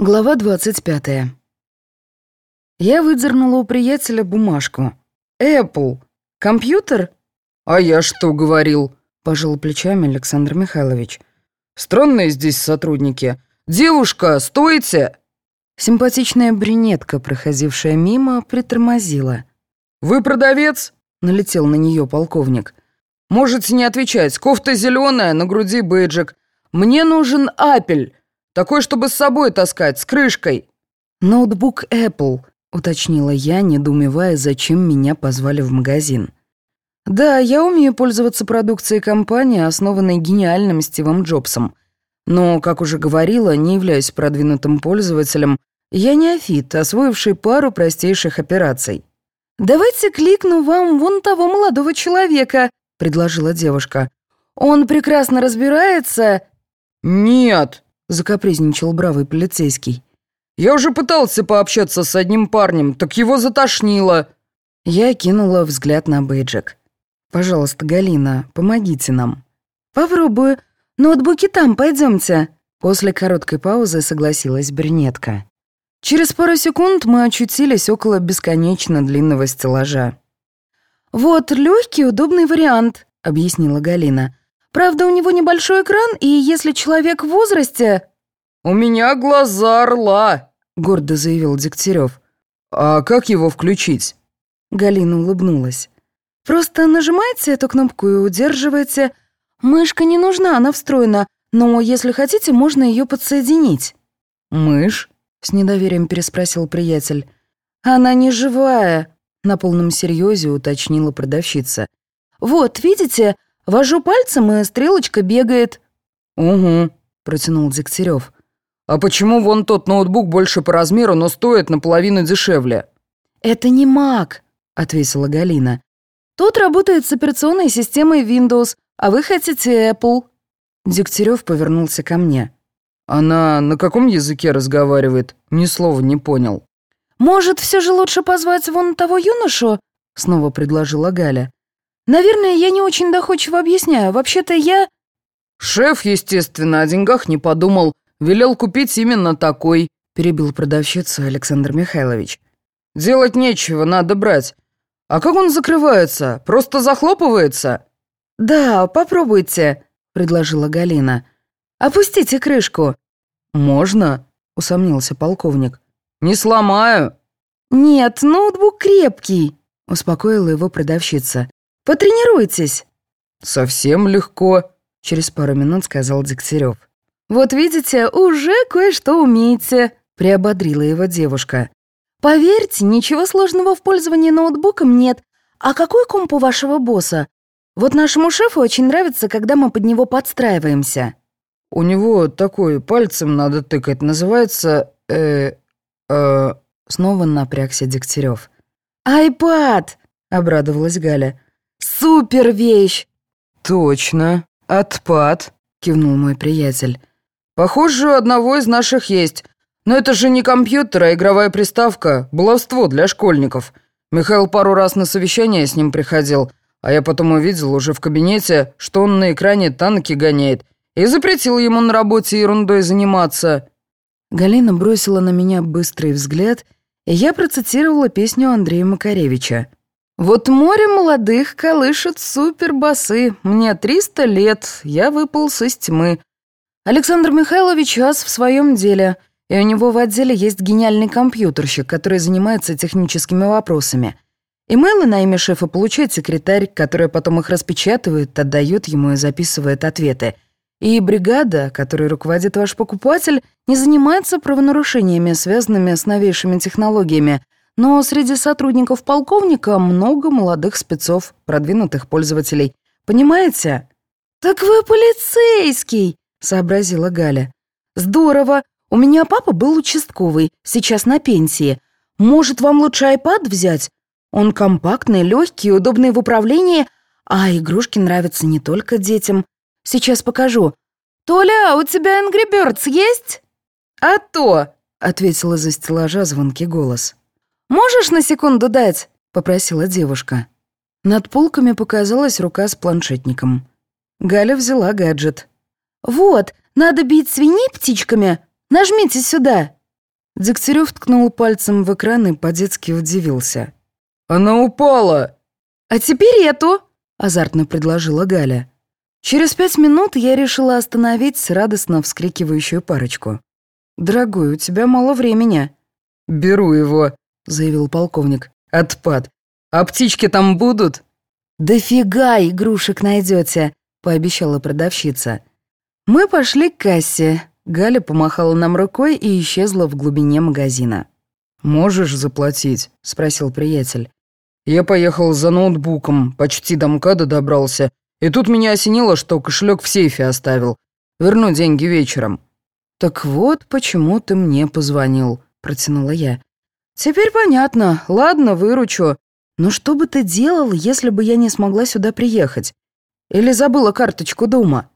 Глава 25. Я выдернула у приятеля бумажку. «Apple. Компьютер?» «А я что говорил?» — пожал плечами Александр Михайлович. «Странные здесь сотрудники. Девушка, стойте!» Симпатичная брюнетка, проходившая мимо, притормозила. «Вы продавец?» — налетел на нее полковник. «Можете не отвечать. Кофта зеленая, на груди бейджик. Мне нужен апель. Такой, чтобы с собой таскать, с крышкой». «Ноутбук Apple», — уточнила я, недоумевая, зачем меня позвали в магазин. «Да, я умею пользоваться продукцией компании, основанной гениальным Стивом Джобсом. Но, как уже говорила, не являюсь продвинутым пользователем. Я неофит, освоивший пару простейших операций». «Давайте кликну вам вон того молодого человека», — предложила девушка. «Он прекрасно разбирается...» «Нет», — закапризничал бравый полицейский. «Я уже пытался пообщаться с одним парнем, так его затошнило». Я кинула взгляд на бейджик. «Пожалуйста, Галина, помогите нам». «Попробую. Ноутбуки там, пойдемте». После короткой паузы согласилась брюнетка. Через пару секунд мы очутились около бесконечно длинного стеллажа. «Вот легкий, удобный вариант», — объяснила Галина. Правда, у него небольшой экран, и если человек в возрасте...» «У меня глаза орла», — гордо заявил Дегтярев. «А как его включить?» Галина улыбнулась. «Просто нажимайте эту кнопку и удерживайте. Мышка не нужна, она встроена, но если хотите, можно ее подсоединить». «Мышь?» — с недоверием переспросил приятель. «Она не живая», — на полном серьезе уточнила продавщица. «Вот, видите, Вожу пальцем, и стрелочка бегает». «Угу», — протянул Дегтярев. «А почему вон тот ноутбук больше по размеру, но стоит наполовину дешевле?» «Это не Mac», — ответила Галина. «Тут работает с операционной системой Windows, а вы хотите Apple». Дегтярев повернулся ко мне. «Она на каком языке разговаривает? Ни слова не понял». «Может, все же лучше позвать вон того юношу?» — снова предложила Галя. Наверное, я не очень доходчиво объясняю. Вообще-то я...» «Шеф, естественно, о деньгах не подумал. Велел купить именно такой», — перебил продавщицу Александр Михайлович. «Делать нечего, надо брать. А как он закрывается? Просто захлопывается?» «Да, попробуйте», — предложила Галина. «Опустите крышку». «Можно?» — усомнился полковник. «Не сломаю». «Нет, ноутбук крепкий», — успокоила его продавщица. Потренируйтесь». «Совсем легко», — через пару минут сказал Дегтярев. «Вот видите, уже кое-что умеете», — приободрила его девушка. «Поверьте, ничего сложного в пользовании ноутбуком нет. А какой комп у вашего босса? Вот нашему шефу очень нравится, когда мы под него подстраиваемся». «У него такой пальцем надо тыкать, называется... э... э...» Снова напрягся Дегтярев. «Айпад!» — обрадовалась Галя. Супер вещь!» «Точно. Отпад», — кивнул мой приятель. «Похоже, у одного из наших есть. Но это же не компьютер, а игровая приставка. Баловство для школьников. Михаил пару раз на совещание с ним приходил, а я потом увидел уже в кабинете, что он на экране танки гоняет, и запретил ему на работе ерундой заниматься». Галина бросила на меня быстрый взгляд, и я процитировала песню Андрея Макаревича. Вот море молодых колышет супербасы. Мне 300 лет, я выполз из тьмы. Александр Михайлович ас в своем деле, и у него в отделе есть гениальный компьютерщик, который занимается техническими вопросами. Имейлы на имя шефа получает секретарь, которая потом их распечатывает, отдает ему и записывает ответы. И бригада, которой руководит ваш покупатель, не занимается правонарушениями, связанными с новейшими технологиями – но среди сотрудников полковника много молодых спецов, продвинутых пользователей. Понимаете? «Так вы полицейский!» — сообразила Галя. «Здорово! У меня папа был участковый, сейчас на пенсии. Может, вам лучше iPad взять? Он компактный, легкий, удобный в управлении, а игрушки нравятся не только детям. Сейчас покажу. Толя, у тебя Angry Birds есть?» «А то!» — ответила за стеллажа звонкий голос. «Можешь на секунду дать?» — попросила девушка. Над полками показалась рука с планшетником. Галя взяла гаджет. «Вот, надо бить свиней птичками. Нажмите сюда». Дегтярев ткнул пальцем в экран и по-детски удивился. «Она упала!» «А теперь эту!» — азартно предложила Галя. Через пять минут я решила остановить радостно вскрикивающую парочку. «Дорогой, у тебя мало времени». «Беру его», — заявил полковник. «Отпад. А птички там будут?» «Дофига игрушек найдете», — пообещала продавщица. Мы пошли к кассе. Галя помахала нам рукой и исчезла в глубине магазина. «Можешь заплатить?» — спросил приятель. «Я поехал за ноутбуком, почти до МКАДа добрался, и тут меня осенило, что кошелек в сейфе оставил. Верну деньги вечером». «Так вот, почему ты мне позвонил», — протянула я. «Теперь понятно. Ладно, выручу. Но что бы ты делал, если бы я не смогла сюда приехать? Или забыла карточку дома?»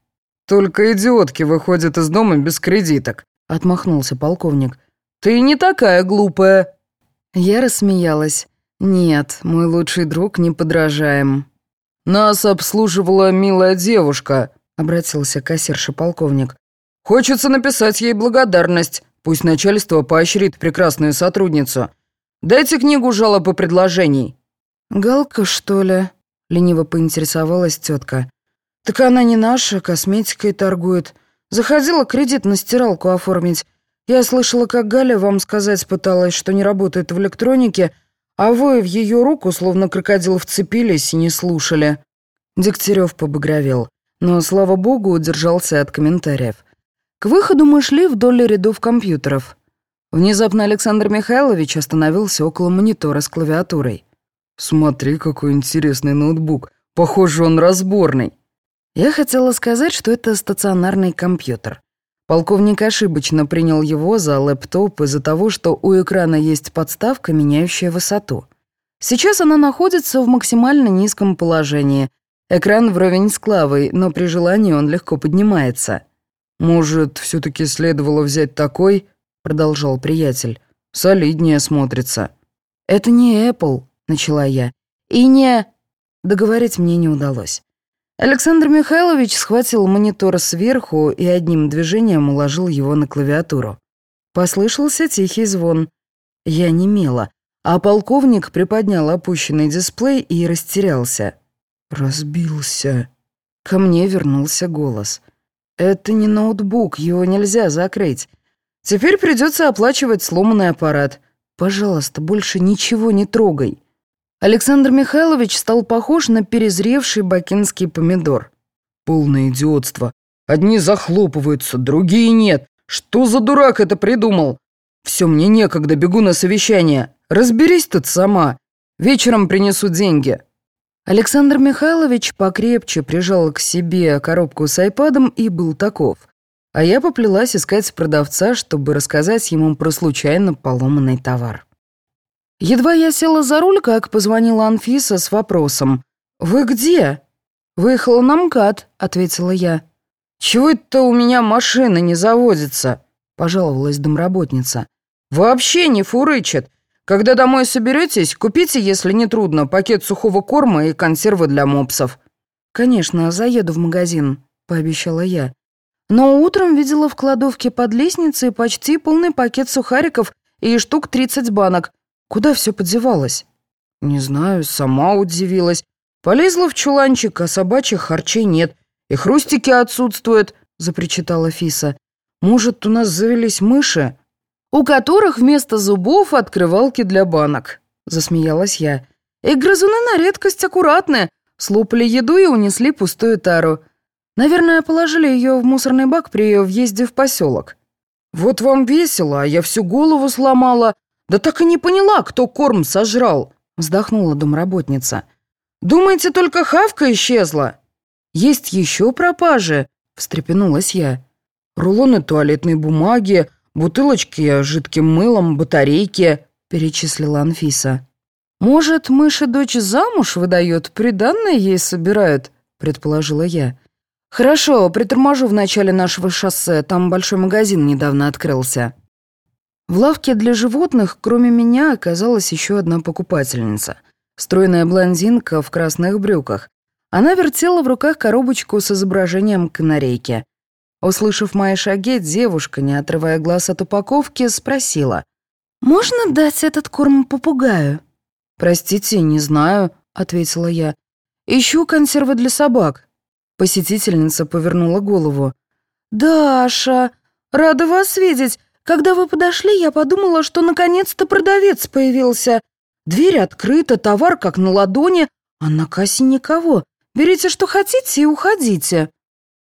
«Только идиотки выходят из дома без кредиток», — отмахнулся полковник. «Ты не такая глупая». Я рассмеялась. «Нет, мой лучший друг не подражаем». «Нас обслуживала милая девушка», — обратился кассирша полковник. «Хочется написать ей благодарность. Пусть начальство поощрит прекрасную сотрудницу. Дайте книгу жалоб и предложений». «Галка, что ли?» — лениво поинтересовалась тетка. «Так она не наша, косметикой торгует. Заходила кредит на стиралку оформить. Я слышала, как Галя вам сказать пыталась, что не работает в электронике, а вы в ее руку, словно крокодил, вцепились и не слушали». Дегтярев побагровел, но, слава богу, удержался от комментариев. К выходу мы шли вдоль рядов компьютеров. Внезапно Александр Михайлович остановился около монитора с клавиатурой. «Смотри, какой интересный ноутбук. Похоже, он разборный». Я хотела сказать, что это стационарный компьютер. Полковник ошибочно принял его за лэптоп из-за того, что у экрана есть подставка, меняющая высоту. Сейчас она находится в максимально низком положении. Экран вровень с клавой, но при желании он легко поднимается. «Может, все таки следовало взять такой?» — продолжал приятель. «Солиднее смотрится». «Это не Apple», — начала я. «И не...» Договорить мне не удалось. Александр Михайлович схватил монитор сверху и одним движением уложил его на клавиатуру. Послышался тихий звон. Я немела, а полковник приподнял опущенный дисплей и растерялся. «Разбился». Ко мне вернулся голос. «Это не ноутбук, его нельзя закрыть. Теперь придется оплачивать сломанный аппарат. Пожалуйста, больше ничего не трогай». Александр Михайлович стал похож на перезревший бакинский помидор. «Полное идиотство. Одни захлопываются, другие нет. Что за дурак это придумал? Все, мне некогда, бегу на совещание. Разберись тут сама. Вечером принесу деньги». Александр Михайлович покрепче прижал к себе коробку с айпадом и был таков. А я поплелась искать продавца, чтобы рассказать ему про случайно поломанный товар. Едва я села за руль, как позвонила Анфиса с вопросом. «Вы где?» «Выехала на МКАД», — ответила я. «Чего это у меня машина не заводится?» — пожаловалась домработница. «Вообще не фурычит. Когда домой соберетесь, купите, если не трудно, пакет сухого корма и консервы для мопсов». «Конечно, заеду в магазин», — пообещала я. Но утром видела в кладовке под лестницей почти полный пакет сухариков и штук 30 банок, Куда все подевалось? Не знаю, сама удивилась. Полезла в чуланчик, а собачьих харчей нет. И хрустики отсутствуют, запричитала Фиса. Может, у нас завелись мыши? У которых вместо зубов открывалки для банок, засмеялась я. И грызуны на редкость аккуратные. Слопали еду и унесли пустую тару. Наверное, положили ее в мусорный бак при ее въезде в поселок. Вот вам весело, а я всю голову сломала. «Да так и не поняла, кто корм сожрал», — вздохнула домработница. «Думаете, только хавка исчезла?» «Есть еще пропажи», — встрепенулась я. «Рулоны туалетной бумаги, бутылочки жидким мылом, батарейки», — перечислила Анфиса. «Может, мыши дочь замуж выдает, приданное ей собирают?» — предположила я. «Хорошо, приторможу в начале нашего шоссе, там большой магазин недавно открылся». В лавке для животных, кроме меня, оказалась еще одна покупательница. Стройная блондинка в красных брюках. Она вертела в руках коробочку с изображением канарейки. Услышав мои шаги, девушка, не отрывая глаз от упаковки, спросила. «Можно дать этот корм попугаю?» «Простите, не знаю», — ответила я. «Ищу консервы для собак». Посетительница повернула голову. «Даша, рада вас видеть. Когда вы подошли, я подумала, что наконец-то продавец появился. Дверь открыта, товар как на ладони, а на кассе никого. Берите, что хотите, и уходите».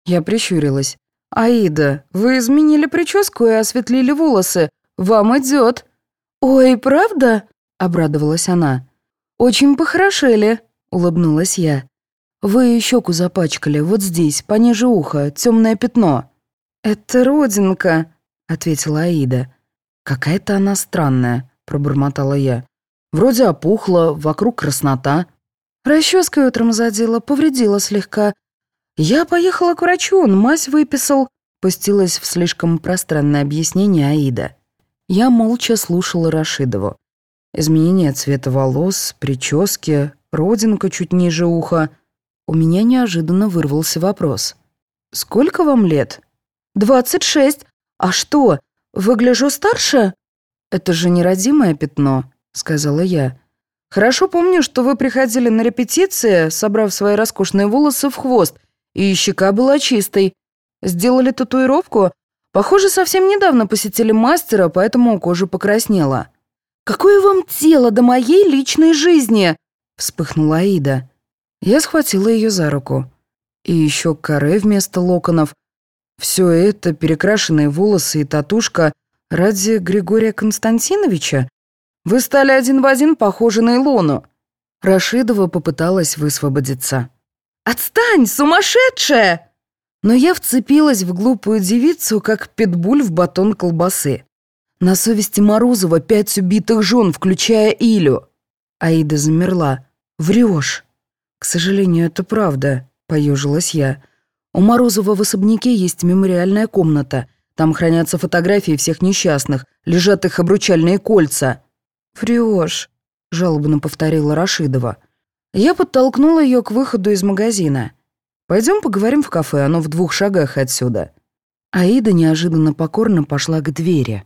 Я прищурилась. «Аида, вы изменили прическу и осветлили волосы. Вам идет». «Ой, правда?» — обрадовалась она. «Очень похорошели», — улыбнулась я. «Вы щеку запачкали, вот здесь, пониже уха, темное пятно». «Это родинка», — ответила Аида. «Какая-то она странная», — пробормотала я. «Вроде опухла, вокруг краснота». Расческой утром задела, повредила слегка. Я поехала к врачу, он мазь выписал. Пустилась в слишком пространное объяснение Аида. Я молча слушала Рашидову. Изменение цвета волос, прически, родинка чуть ниже уха. У меня неожиданно вырвался вопрос. «Сколько вам лет?» «Двадцать шесть. А что, выгляжу старше?» «Это же не родимое пятно», — сказала я. «Хорошо помню, что вы приходили на репетиции, собрав свои роскошные волосы в хвост, и щека была чистой. Сделали татуировку? Похоже, совсем недавно посетили мастера, поэтому кожа покраснела». «Какое вам дело до моей личной жизни?» — вспыхнула Аида. Я схватила ее за руку. И еще каре вместо локонов. Все это, перекрашенные волосы и татушка, ради Григория Константиновича? Вы стали один в один похожи на Илону. Рашидова попыталась высвободиться. «Отстань, сумасшедшая!» Но я вцепилась в глупую девицу, как питбуль в батон колбасы. На совести Морозова пять убитых жен, включая Илю. Аида замерла. «Врешь». «К сожалению, это правда», — поежилась я. «У Морозова в особняке есть мемориальная комната. Там хранятся фотографии всех несчастных, лежат их обручальные кольца». «Врешь», — жалобно повторила Рашидова. Я подтолкнула ее к выходу из магазина. Пойдем поговорим в кафе, оно в двух шагах отсюда». Аида неожиданно покорно пошла к двери.